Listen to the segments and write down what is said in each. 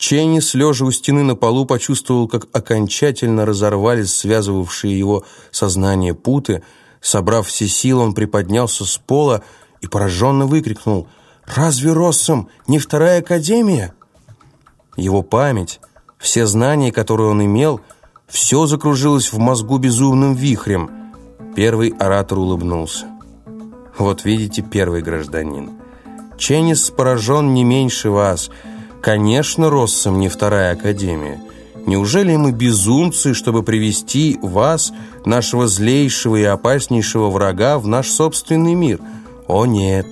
Ченнис, лежа у стены на полу, почувствовал, как окончательно разорвались связывавшие его сознание путы. Собрав все силы, он приподнялся с пола и пораженно выкрикнул «Разве Россом не вторая академия?» Его память, все знания, которые он имел, все закружилось в мозгу безумным вихрем. Первый оратор улыбнулся. «Вот видите, первый гражданин. Ченнис поражен не меньше вас. Конечно, Россом не вторая академия». Неужели мы безумцы, чтобы привести вас, нашего злейшего и опаснейшего врага, в наш собственный мир? О нет!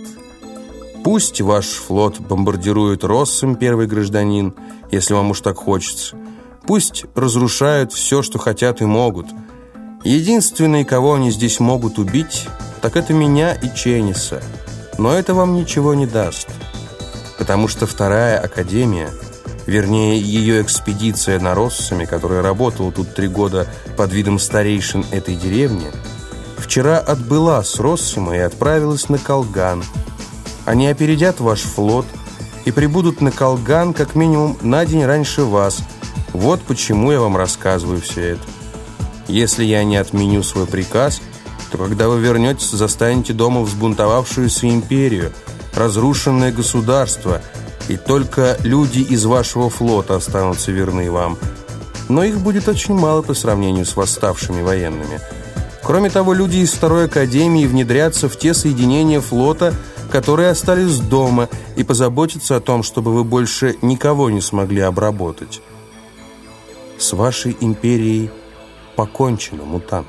Пусть ваш флот бомбардирует Россом, первый гражданин, если вам уж так хочется. Пусть разрушают все, что хотят и могут. Единственные, кого они здесь могут убить, так это меня и Ченниса. Но это вам ничего не даст. Потому что вторая академия, вернее, ее экспедиция на Россами, которая работала тут три года под видом старейшин этой деревни, вчера отбыла с Россима и отправилась на Колган. Они опередят ваш флот – и прибудут на Колган как минимум на день раньше вас. Вот почему я вам рассказываю все это. Если я не отменю свой приказ, то когда вы вернетесь, застанете дома взбунтовавшуюся империю, разрушенное государство, и только люди из вашего флота останутся верны вам. Но их будет очень мало по сравнению с восставшими военными. Кроме того, люди из второй академии внедрятся в те соединения флота, которые остались дома, и позаботиться о том, чтобы вы больше никого не смогли обработать. С вашей империей покончено, мутант.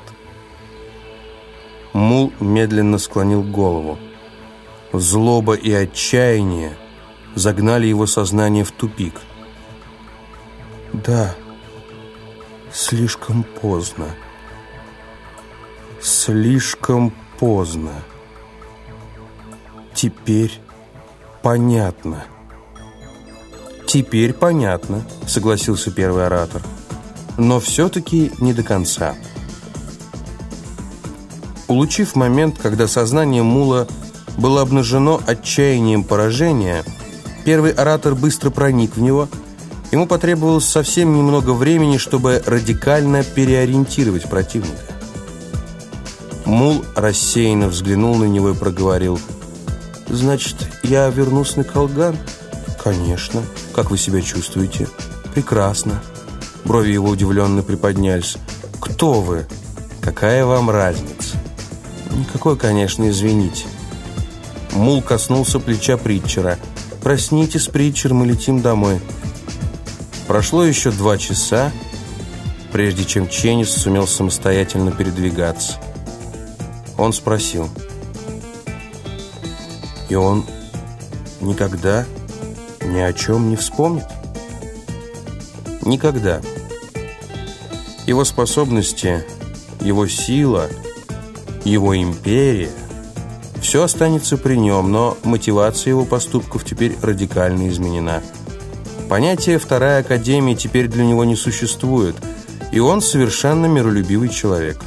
Мул медленно склонил голову. Злоба и отчаяние загнали его сознание в тупик. «Да, слишком поздно. Слишком поздно». Теперь понятно. Теперь понятно, согласился первый оратор. Но все-таки не до конца. Улучив момент, когда сознание Мула было обнажено отчаянием поражения, первый оратор быстро проник в него. Ему потребовалось совсем немного времени, чтобы радикально переориентировать противника. Мул рассеянно взглянул на него и проговорил – «Значит, я вернусь на Колган?» «Конечно. Как вы себя чувствуете?» «Прекрасно». Брови его удивленно приподнялись. «Кто вы? Какая вам разница?» «Никакой, конечно, извините». Мул коснулся плеча Притчера. «Проснитесь, Притчер, мы летим домой». Прошло еще два часа, прежде чем Ченнис сумел самостоятельно передвигаться. Он спросил – и он никогда ни о чем не вспомнит? Никогда. Его способности, его сила, его империя – все останется при нем, но мотивация его поступков теперь радикально изменена. Понятие «вторая академия» теперь для него не существует, и он совершенно миролюбивый человек.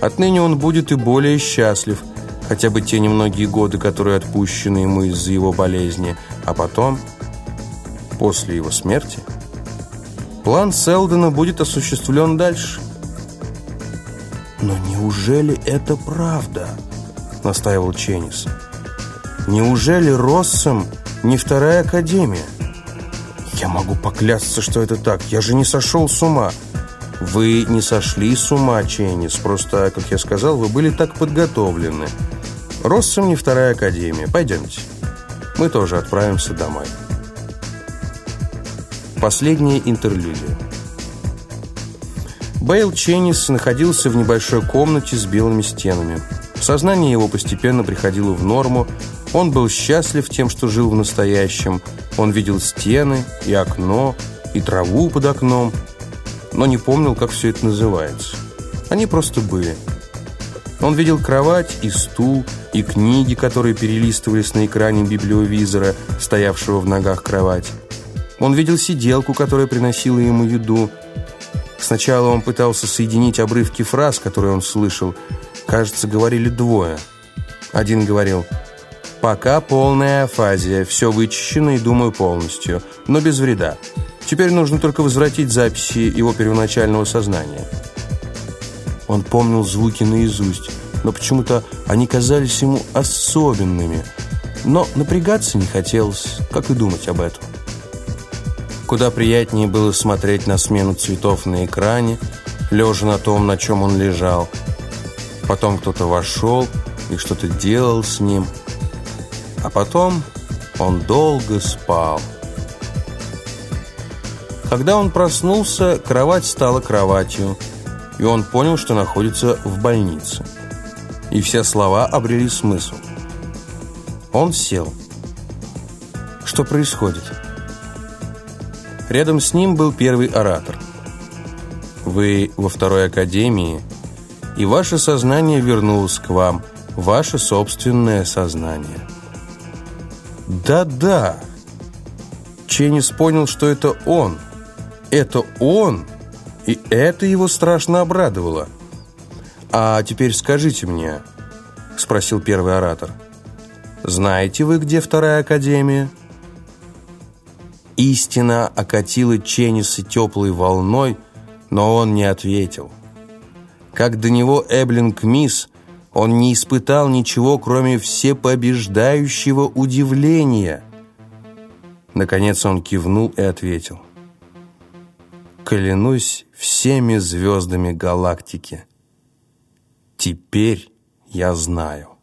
Отныне он будет и более счастлив – хотя бы те немногие годы, которые отпущены ему из-за его болезни, а потом, после его смерти, план Селдона будет осуществлен дальше. «Но неужели это правда?» — настаивал Ченнис. «Неужели Россом не вторая академия?» «Я могу поклясться, что это так. Я же не сошел с ума». «Вы не сошли с ума, Ченнис. Просто, как я сказал, вы были так подготовлены. Россом не вторая академия. Пойдемте. Мы тоже отправимся домой. Последняя интерлюдия. Бейл Ченнис находился в небольшой комнате с белыми стенами. Сознание его постепенно приходило в норму. Он был счастлив тем, что жил в настоящем. Он видел стены и окно, и траву под окном, но не помнил, как все это называется. Они просто были. Он видел кровать и стул, и книги, которые перелистывались на экране библиовизора, стоявшего в ногах кровати. Он видел сиделку, которая приносила ему еду. Сначала он пытался соединить обрывки фраз, которые он слышал. Кажется, говорили двое. Один говорил Пока полная афазия, все вычищено и думаю полностью, но без вреда. Теперь нужно только возвратить записи его первоначального сознания. Он помнил звуки наизусть, но почему-то они казались ему особенными. Но напрягаться не хотелось, как и думать об этом. Куда приятнее было смотреть на смену цветов на экране, лежа на том, на чем он лежал. Потом кто-то вошел и что-то делал с ним. А потом он долго спал. Когда он проснулся, кровать стала кроватью, и он понял, что находится в больнице. И все слова обрели смысл. Он сел. Что происходит? Рядом с ним был первый оратор. Вы во второй академии, и ваше сознание вернулось к вам, ваше собственное сознание. Да-да. Ченнис понял, что это он – это он, и это его страшно обрадовало. «А теперь скажите мне», — спросил первый оратор, «знаете вы, где вторая академия?» Истина окатила Ченниса теплой волной, но он не ответил. Как до него Эблинг Мисс, он не испытал ничего, кроме всепобеждающего удивления. Наконец он кивнул и ответил — клянусь всеми звездами галактики. Теперь я знаю.